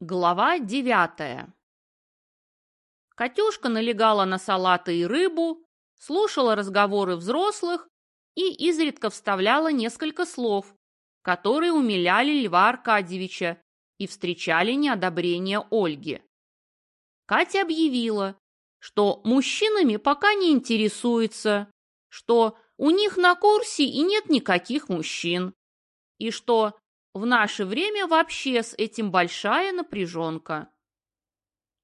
Глава девятая Катюшка налегала на салаты и рыбу, слушала разговоры взрослых и изредка вставляла несколько слов, которые умиляли Льва Аркадьевича и встречали неодобрение Ольги. Катя объявила, что мужчинами пока не интересуется, что у них на курсе и нет никаких мужчин, и что в наше время вообще с этим большая напряженка.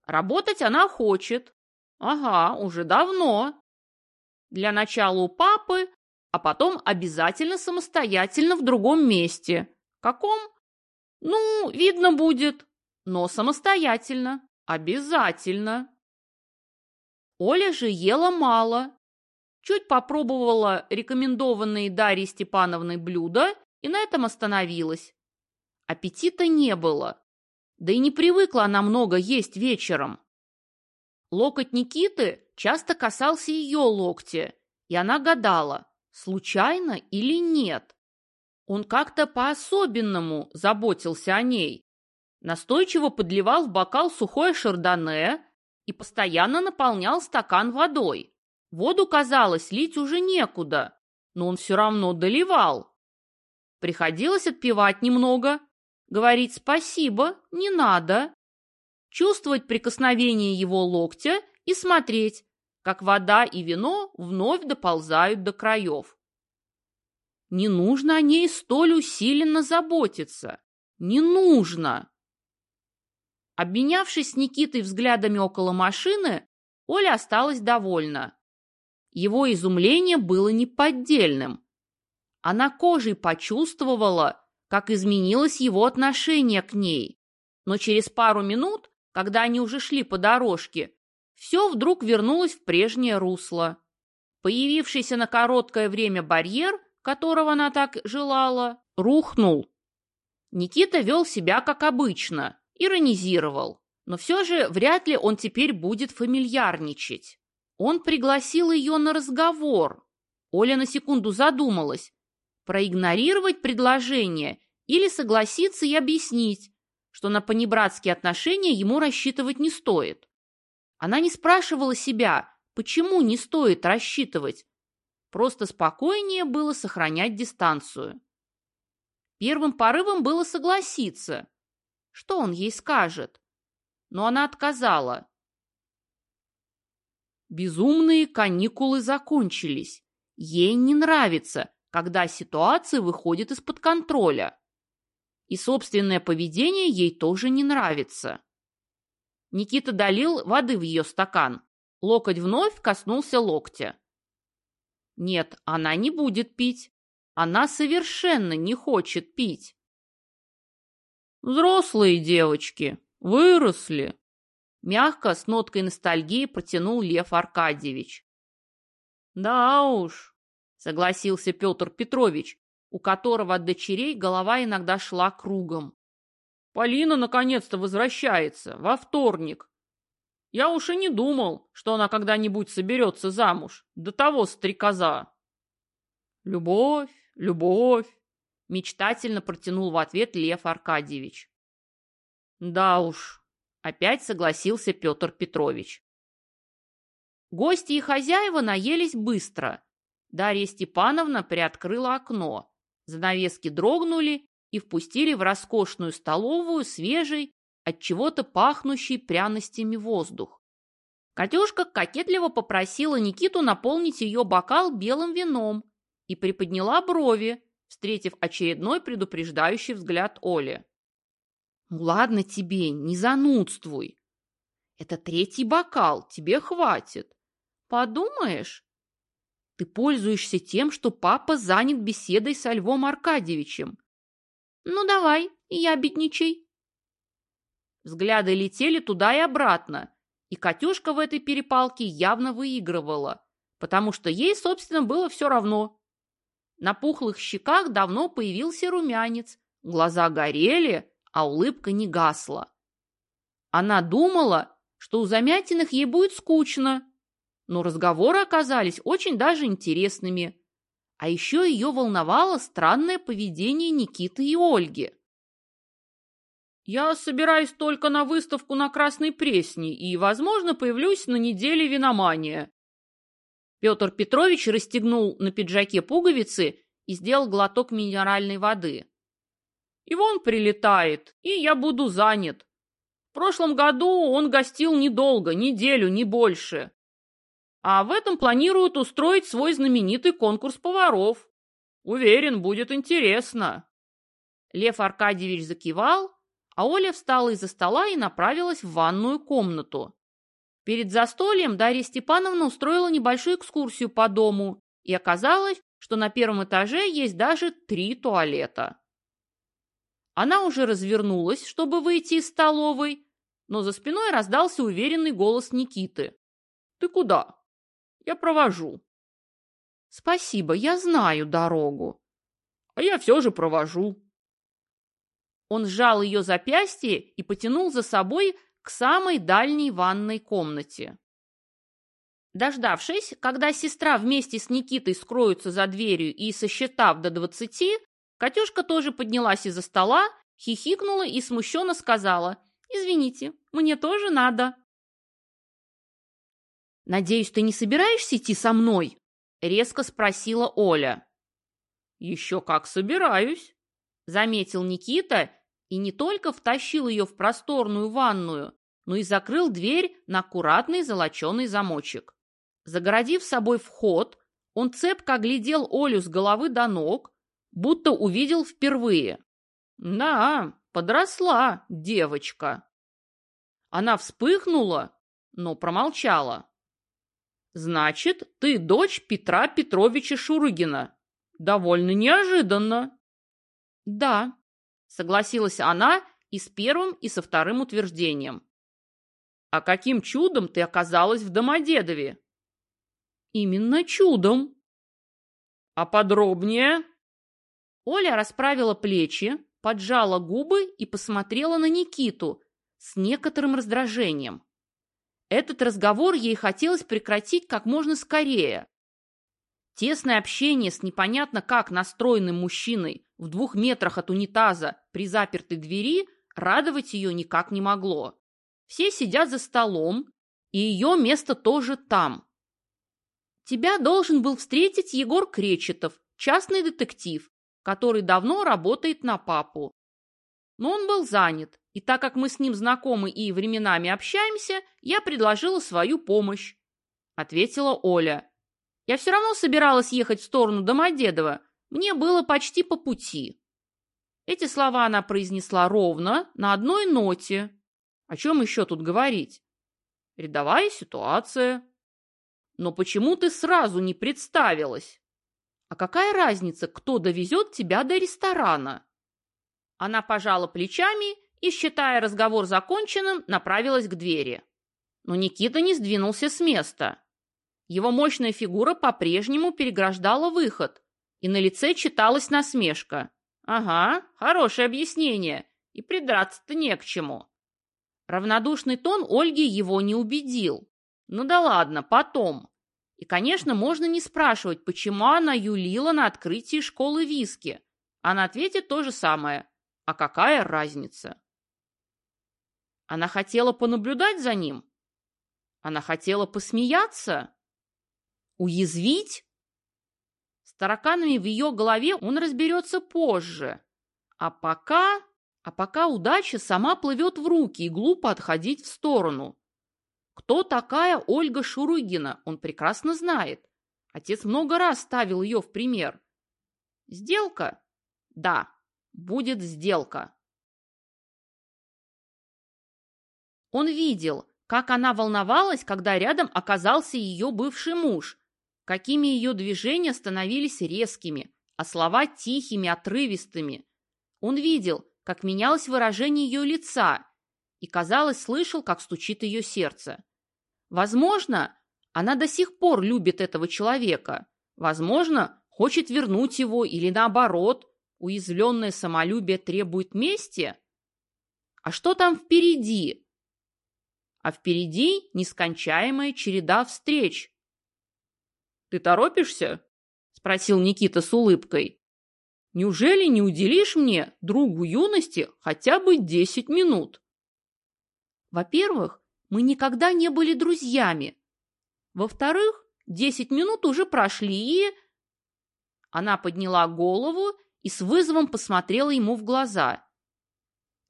Работать она хочет. Ага, уже давно. Для начала у папы, а потом обязательно самостоятельно в другом месте. Каком? Ну, видно будет. Но самостоятельно. Обязательно. Оля же ела мало. Чуть попробовала рекомендованные Дарьей Степановной блюда и на этом остановилась. Аппетита не было. Да и не привыкла она много есть вечером. Локоть Никиты часто касался ее локтя, и она гадала, случайно или нет. Он как-то по-особенному заботился о ней. Настойчиво подливал в бокал сухое шардоне и постоянно наполнял стакан водой. Воду, казалось, лить уже некуда, но он все равно доливал. Приходилось отпивать немного, говорить спасибо не надо, чувствовать прикосновение его локтя и смотреть, как вода и вино вновь доползают до краев. Не нужно о ней столь усиленно заботиться. Не нужно. Обменявшись с Никитой взглядами около машины, Оля осталась довольна. Его изумление было неподдельным. Она кожей почувствовала, как изменилось его отношение к ней. Но через пару минут, когда они уже шли по дорожке, все вдруг вернулось в прежнее русло. Появившийся на короткое время барьер, которого она так желала, рухнул. Никита вел себя как обычно, иронизировал, но все же вряд ли он теперь будет фамильярничать. Он пригласил ее на разговор. Оля на секунду задумалась, проигнорировать предложение или согласиться и объяснить, что на понебратские отношения ему рассчитывать не стоит. Она не спрашивала себя, почему не стоит рассчитывать. Просто спокойнее было сохранять дистанцию. Первым порывом было согласиться. Что он ей скажет? Но она отказала. Безумные каникулы закончились. Ей не нравится, когда ситуация выходит из-под контроля. И собственное поведение ей тоже не нравится. Никита долил воды в ее стакан. Локоть вновь коснулся локтя. Нет, она не будет пить. Она совершенно не хочет пить. Взрослые девочки, выросли. Мягко, с ноткой ностальгии протянул Лев Аркадьевич. Да уж, согласился Петр Петрович, у которого от дочерей голова иногда шла кругом. Полина наконец-то возвращается, во вторник. Я уж и не думал, что она когда-нибудь соберется замуж, до того стрекоза. Любовь, любовь, мечтательно протянул в ответ Лев Аркадьевич. Да уж, опять согласился Петр Петрович. Гости и хозяева наелись быстро, Дарья Степановна приоткрыла окно. Занавески дрогнули и впустили в роскошную столовую свежий, от чего-то пахнущий пряностями воздух. Катюшка кокетливо попросила Никиту наполнить ее бокал белым вином и приподняла брови, встретив очередной предупреждающий взгляд Оли. «Ну ладно тебе, не занудствуй. Это третий бокал, тебе хватит. Подумаешь, ты пользуешься тем, что папа занят беседой со Львом Аркадьевичем. Ну давай, я бедничай. Взгляды летели туда и обратно, и Катюшка в этой перепалке явно выигрывала, потому что ей, собственно, было все равно. На пухлых щеках давно появился румянец, глаза горели, а улыбка не гасла. Она думала, что у Замятиных ей будет скучно, но разговоры оказались очень даже интересными. А еще ее волновало странное поведение Никиты и Ольги. Я собираюсь только на выставку на Красной Пресне и, возможно, появлюсь на неделе виномания. Петр Петрович расстегнул на пиджаке пуговицы и сделал глоток минеральной воды. И вон прилетает, и я буду занят. В прошлом году он гостил недолго, неделю, не больше. А в этом планируют устроить свой знаменитый конкурс поваров. Уверен, будет интересно. Лев Аркадьевич закивал, а Оля встала из-за стола и направилась в ванную комнату. Перед застольем Дарья Степановна устроила небольшую экскурсию по дому, и оказалось, что на первом этаже есть даже три туалета. Она уже развернулась, чтобы выйти из столовой, но за спиной раздался уверенный голос Никиты. «Ты куда?» «Я провожу». «Спасибо, я знаю дорогу». «А я все же провожу». Он сжал ее запястье и потянул за собой к самой дальней ванной комнате. Дождавшись, когда сестра вместе с Никитой скроются за дверью и, сосчитав до двадцати, Катюшка тоже поднялась из-за стола, хихикнула и смущенно сказала «Извините, мне тоже надо». «Надеюсь, ты не собираешься идти со мной?» — резко спросила Оля. «Еще как собираюсь», — заметил Никита и не только втащил ее в просторную ванную, но и закрыл дверь на аккуратный золоченый замочек. Загородив собой вход, он цепко оглядел Олю с головы до ног, будто увидел впервые. Да, подросла девочка. Она вспыхнула, но промолчала. Значит, ты дочь Петра Петровича Шурыгина. Довольно неожиданно. Да, Согласилась она и с первым, и со вторым утверждением. А каким чудом ты оказалась в Домодедове? Именно чудом. А подробнее? Оля расправила плечи, поджала губы и посмотрела на Никиту с некоторым раздражением. Этот разговор ей хотелось прекратить как можно скорее. Тесное общение с непонятно как настроенным мужчиной в двух метрах от унитаза при запертой двери радовать ее никак не могло. Все сидят за столом, и ее место тоже там. Тебя должен был встретить Егор Кречетов, частный детектив, который давно работает на папу. Но он был занят, и так как мы с ним знакомы и временами общаемся, я предложила свою помощь, — ответила Оля. Я все равно собиралась ехать в сторону Домодедова, мне было почти по пути. Эти слова она произнесла ровно, на одной ноте. О чем еще тут говорить? Рядовая ситуация. Но почему ты сразу не представилась? А какая разница, кто довезет тебя до ресторана? Она пожала плечами и, считая разговор законченным, направилась к двери. Но Никита не сдвинулся с места. Его мощная фигура по-прежнему переграждала выход, и на лице читалась насмешка. Ага, хорошее объяснение. И придраться-то не к чему. Равнодушный тон Ольги его не убедил. Ну да ладно, потом. И, конечно, можно не спрашивать, почему она юлила на открытии школы виски. Она ответит то же самое. А какая разница? Она хотела понаблюдать за ним? Она хотела посмеяться? Уязвить? С тараканами в ее голове он разберется позже. А пока... А пока удача сама плывет в руки и глупо отходить в сторону. Кто такая Ольга Шурыгина, он прекрасно знает. Отец много раз ставил ее в пример. Сделка? Да, будет сделка. Он видел, как она волновалась, когда рядом оказался ее бывший муж, какими ее движения становились резкими, а слова тихими, отрывистыми. Он видел, как менялось выражение ее лица и, казалось, слышал, как стучит ее сердце. Возможно, она до сих пор любит этого человека. Возможно, хочет вернуть его или наоборот, уязвленное самолюбие требует мести. А что там впереди? А впереди нескончаемая череда встреч, «Ты торопишься?» – спросил Никита с улыбкой. Неужели не уделишь мне, другу юности, хотя бы десять минут? Во-первых, мы никогда не были друзьями. Во-вторых, десять минут уже прошли, и... Она подняла голову и с вызовом посмотрела ему в глаза.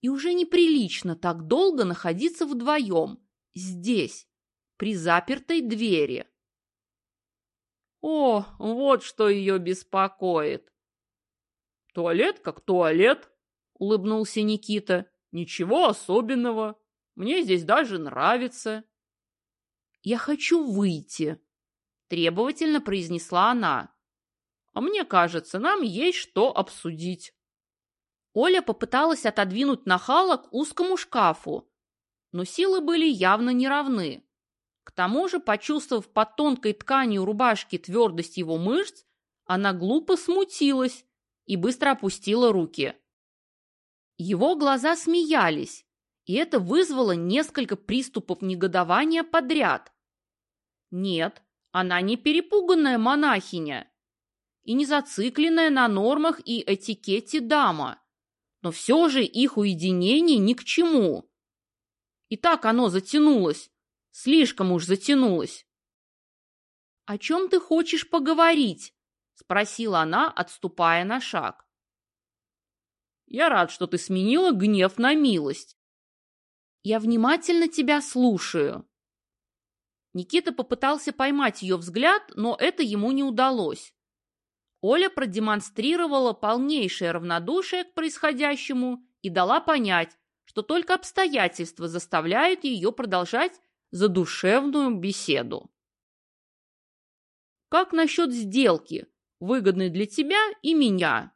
И уже неприлично так долго находиться вдвоем, здесь, при запертой двери. О, вот что ее беспокоит. Туалет как туалет, улыбнулся Никита. Ничего особенного. Мне здесь даже нравится. Я хочу выйти, требовательно произнесла она. А мне кажется, нам есть что обсудить. Оля попыталась отодвинуть нахала к узкому шкафу, но силы были явно неравны. К тому же, почувствовав под тонкой тканью рубашки твердость его мышц, она глупо смутилась и быстро опустила руки. Его глаза смеялись, и это вызвало несколько приступов негодования подряд. Нет, она не перепуганная монахиня и не зацикленная на нормах и этикете дама, но все же их уединение ни к чему. И так оно затянулось, слишком уж затянулось. «О чем ты хочешь поговорить?» – спросила она, отступая на шаг. «Я рад, что ты сменила гнев на милость. Я внимательно тебя слушаю». Никита попытался поймать ее взгляд, но это ему не удалось. Оля продемонстрировала полнейшее равнодушие к происходящему и дала понять, что только обстоятельства заставляют ее продолжать задушевную беседу. «Как насчет сделки, выгодной для тебя и меня?»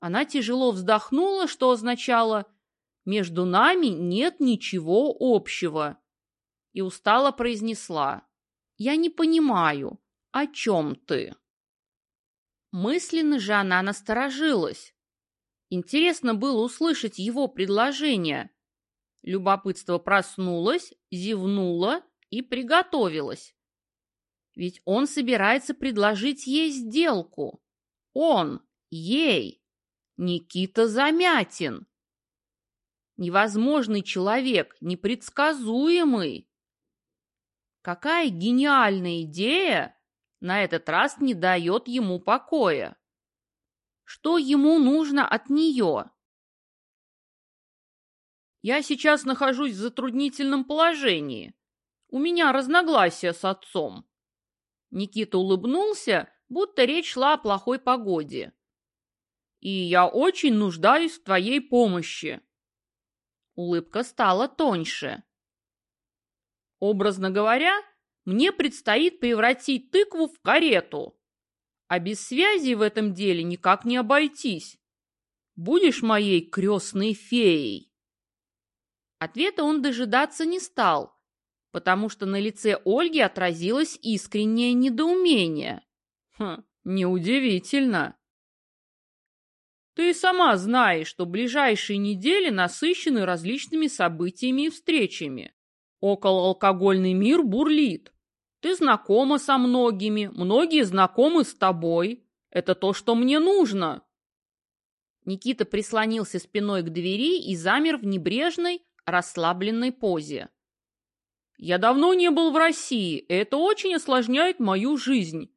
Она тяжело вздохнула, что означало «между нами нет ничего общего», и устало произнесла «Я не понимаю, о чем ты?» Мысленно же она насторожилась. Интересно было услышать его предложение. Любопытство проснулось, зевнуло и приготовилось. Ведь он собирается предложить ей сделку. Он, ей, Никита Замятин. Невозможный человек, непредсказуемый. Какая гениальная идея на этот раз не дает ему покоя. Что ему нужно от нее? Я сейчас нахожусь в затруднительном положении. У меня разногласия с отцом. Никита улыбнулся, будто речь шла о плохой погоде. И я очень нуждаюсь в твоей помощи. Улыбка стала тоньше. Образно говоря, мне предстоит превратить тыкву в карету. А без связи в этом деле никак не обойтись. Будешь моей крестной феей?» Ответа он дожидаться не стал, потому что на лице Ольги отразилось искреннее недоумение. Хм, неудивительно. Ты сама знаешь, что ближайшие недели насыщены различными событиями и встречами. Около алкогольный мир бурлит. Ты знакома со многими, многие знакомы с тобой. Это то, что мне нужно. Никита прислонился спиной к двери и замер в небрежной, расслабленной позе. Я давно не был в России, и это очень осложняет мою жизнь.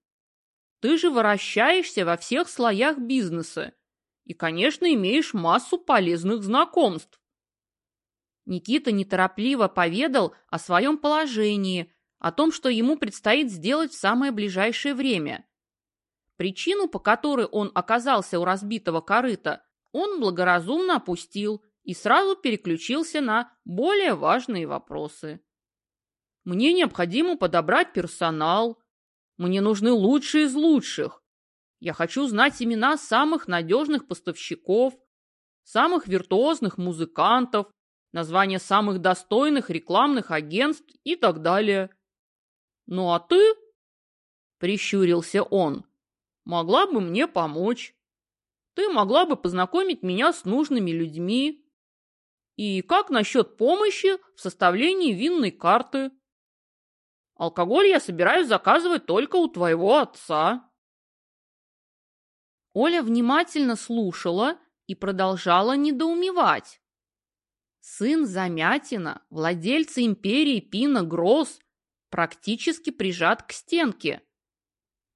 Ты же вращаешься во всех слоях бизнеса и, конечно, имеешь массу полезных знакомств. Никита неторопливо поведал о своем положении, о том, что ему предстоит сделать в самое ближайшее время. Причину, по которой он оказался у разбитого корыта, он благоразумно опустил и сразу переключился на более важные вопросы. «Мне необходимо подобрать персонал. Мне нужны лучшие из лучших. Я хочу знать имена самых надежных поставщиков, самых виртуозных музыкантов, названия самых достойных рекламных агентств и так далее. «Ну а ты?» — прищурился он. «Могла бы мне помочь. Ты могла бы познакомить меня с нужными людьми. И как насчет помощи в составлении винной карты? Алкоголь я собираюсь заказывать только у твоего отца». Оля внимательно слушала и продолжала недоумевать. Сын Замятина, владельца империи Пина Гросс, практически прижат к стенке.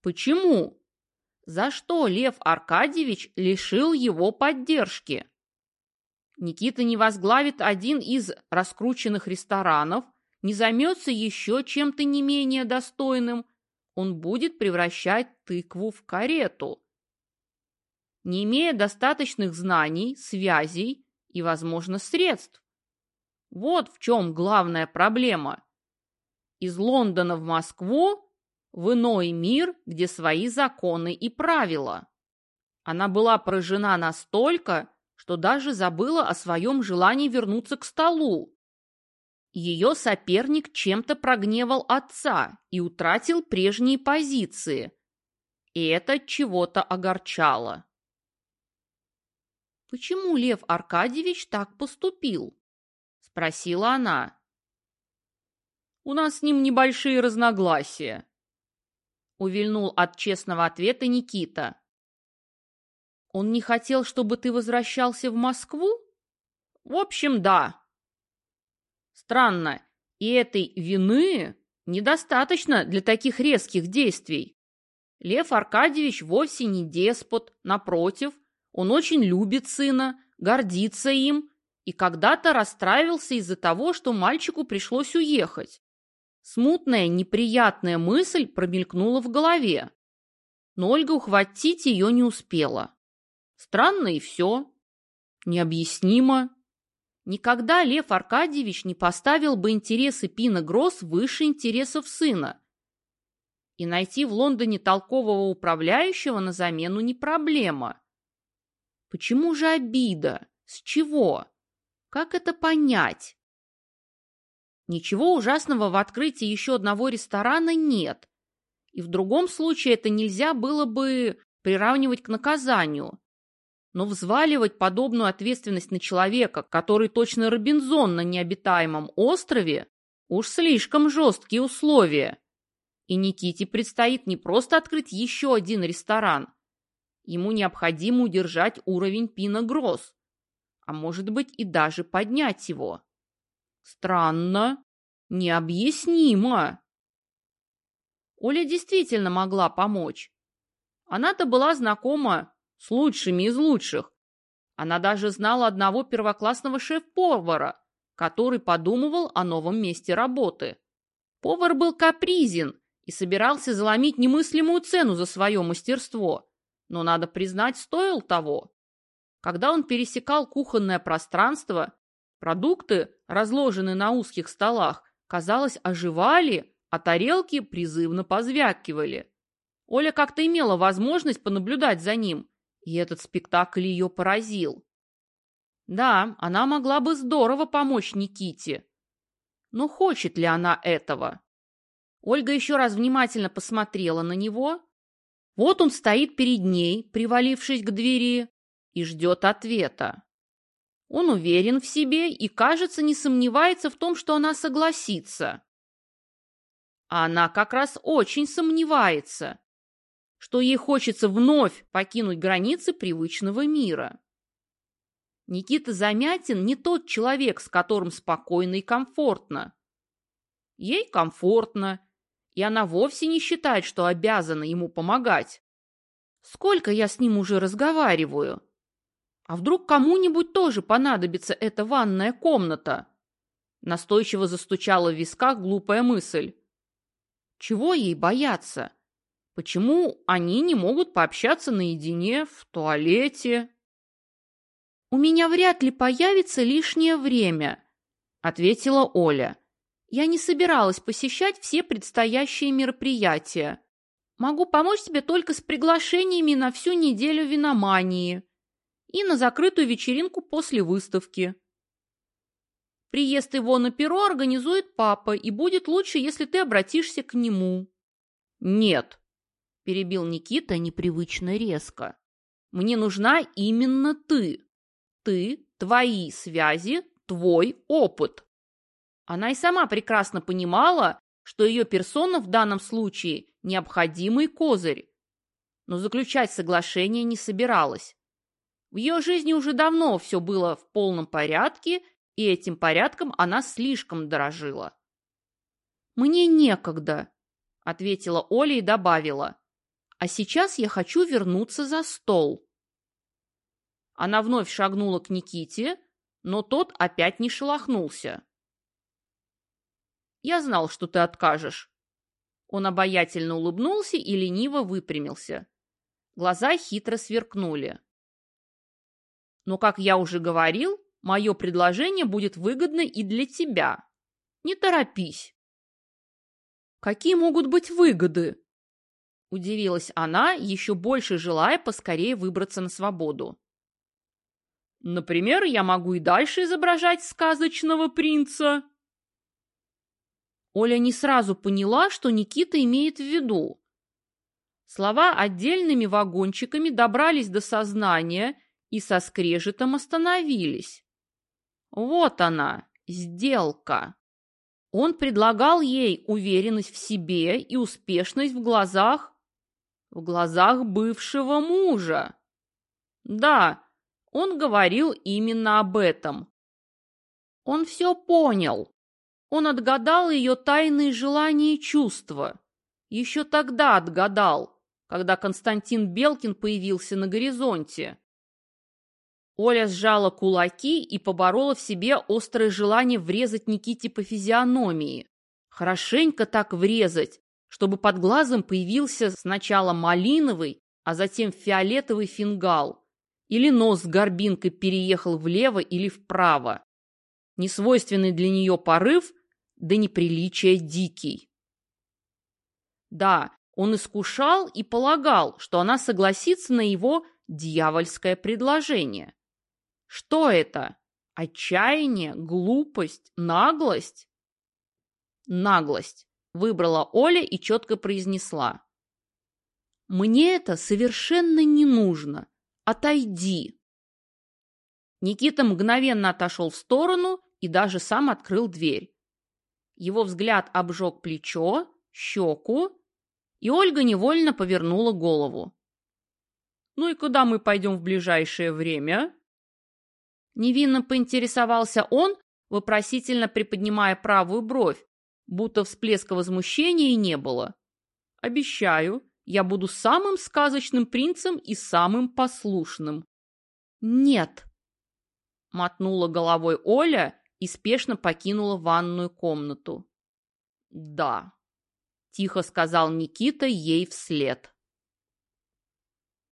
Почему? За что Лев Аркадьевич лишил его поддержки? Никита не возглавит один из раскрученных ресторанов, не займется еще чем-то не менее достойным, он будет превращать тыкву в карету. Не имея достаточных знаний, связей и, возможно, средств. Вот в чем главная проблема. Из Лондона в Москву, в иной мир, где свои законы и правила. Она была поражена настолько, что даже забыла о своем желании вернуться к столу. Ее соперник чем-то прогневал отца и утратил прежние позиции. И это чего-то огорчало. «Почему Лев Аркадьевич так поступил?» – спросила она. «У нас с ним небольшие разногласия», – увильнул от честного ответа Никита. Он не хотел, чтобы ты возвращался в Москву? В общем, да. Странно, и этой вины недостаточно для таких резких действий. Лев Аркадьевич вовсе не деспот, напротив, он очень любит сына, гордится им и когда-то расстраивался из-за того, что мальчику пришлось уехать. Смутная, неприятная мысль промелькнула в голове, но Ольга ухватить ее не успела. Странно и все. Необъяснимо. Никогда Лев Аркадьевич не поставил бы интересы Пина Гросс выше интересов сына. И найти в Лондоне толкового управляющего на замену не проблема. Почему же обида? С чего? Как это понять? Ничего ужасного в открытии еще одного ресторана нет. И в другом случае это нельзя было бы приравнивать к наказанию. Но взваливать подобную ответственность на человека, который точно Робинзон на необитаемом острове, уж слишком жесткие условия. И Никите предстоит не просто открыть еще один ресторан. Ему необходимо удержать уровень Пина Гросс, а может быть и даже поднять его. Странно, необъяснимо. Оля действительно могла помочь. Она-то была знакома с лучшими из лучших. Она даже знала одного первоклассного шеф-повара, который подумывал о новом месте работы. Повар был капризен и собирался заломить немыслимую цену за свое мастерство, но, надо признать, стоил того. Когда он пересекал кухонное пространство, продукты, разложенные на узких столах, казалось, оживали, а тарелки призывно позвякивали. Оля как-то имела возможность понаблюдать за ним, и этот спектакль ее поразил. Да, она могла бы здорово помочь Никите. Но хочет ли она этого? Ольга еще раз внимательно посмотрела на него. Вот он стоит перед ней, привалившись к двери, и ждет ответа. Он уверен в себе и, кажется, не сомневается в том, что она согласится. А она как раз очень сомневается что ей хочется вновь покинуть границы привычного мира. Никита Замятин не тот человек, с которым спокойно и комфортно. Ей комфортно, и она вовсе не считает, что обязана ему помогать. Сколько я с ним уже разговариваю? А вдруг кому-нибудь тоже понадобится эта ванная комната? Настойчиво застучала в висках глупая мысль. Чего ей бояться? Почему они не могут пообщаться наедине в туалете? «У меня вряд ли появится лишнее время», — ответила Оля. «Я не собиралась посещать все предстоящие мероприятия. Могу помочь тебе только с приглашениями на всю неделю виномании и на закрытую вечеринку после выставки. Приезд его на перо организует папа, и будет лучше, если ты обратишься к нему». «Нет», перебил Никита непривычно резко. Мне нужна именно ты. Ты, твои связи, твой опыт. Она и сама прекрасно понимала, что ее персона в данном случае необходимый козырь. но заключать соглашение не собиралась. В ее жизни уже давно все было в полном порядке, и этим порядком она слишком дорожила. «Мне некогда», — ответила Оля и добавила. «А сейчас я хочу вернуться за стол». Она вновь шагнула к Никите, но тот опять не шелохнулся. «Я знал, что ты откажешь». Он обаятельно улыбнулся и лениво выпрямился. Глаза хитро сверкнули. «Но, как я уже говорил, мое предложение будет выгодно и для тебя. Не торопись». «Какие могут быть выгоды?» Удивилась она, еще больше желая поскорее выбраться на свободу. «Например, я могу и дальше изображать сказочного принца». Оля не сразу поняла, что Никита имеет в виду. Слова отдельными вагончиками добрались до сознания и со скрежетом остановились. Вот она, сделка. Он предлагал ей уверенность в себе и успешность в глазах... в глазах бывшего мужа. Да, он говорил именно об этом. Он все понял. Он отгадал ее тайные желания и чувства. Еще тогда отгадал когда Константин Белкин появился на горизонте. Оля сжала кулаки и поборола в себе острое желание врезать Никите по физиономии. Хорошенько так врезать, чтобы под глазом появился сначала малиновый, а затем фиолетовый фингал. Или нос с горбинкой переехал влево или вправо. Несвойственный для нее порыв, да неприличие дикий. Да, он искушал и полагал, что она согласится на его дьявольское предложение. Что это? Отчаяние, глупость, наглость? Наглость, выбрала Оля и четко произнесла. Мне это совершенно не нужно. Отойди. Никита мгновенно отошел в сторону и даже сам открыл дверь. Его взгляд обжег плечо, щеку, и Ольга невольно повернула голову. «Ну и куда мы пойдем в ближайшее время?» Невинно поинтересовался он, вопросительно приподнимая правую бровь, будто всплеска возмущения и не было. «Обещаю, я буду самым сказочным принцем и самым послушным». «Нет», — мотнула головой Оля и спешно покинула ванную комнату. «Да», тихо сказал Никита ей вслед.